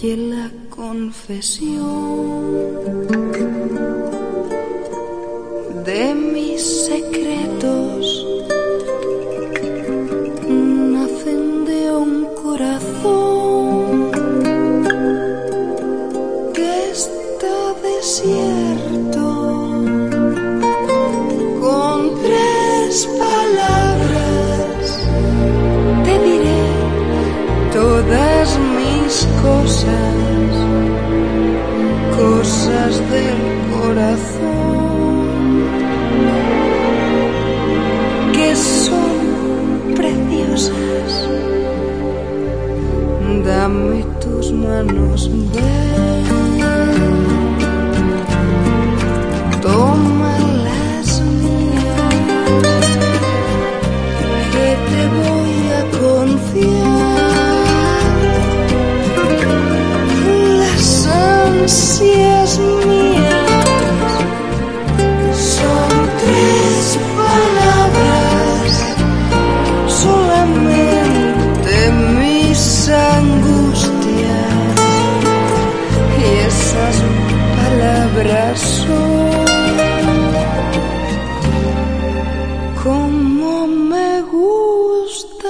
Oye la confesión de mis secretos. Nacen de un corazón que está desierto. Del corazón que son preciosas. Dame tus manos, ven, son como me gustas.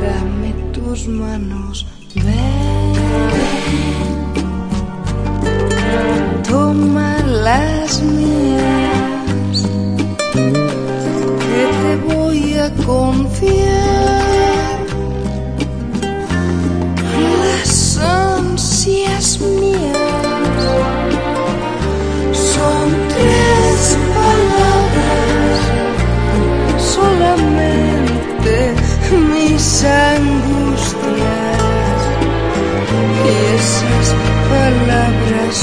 Dame tus manos, ven, mías, que te voy a confiar las ansias mías. Son tres palabras solamente mis angustias y esas palabras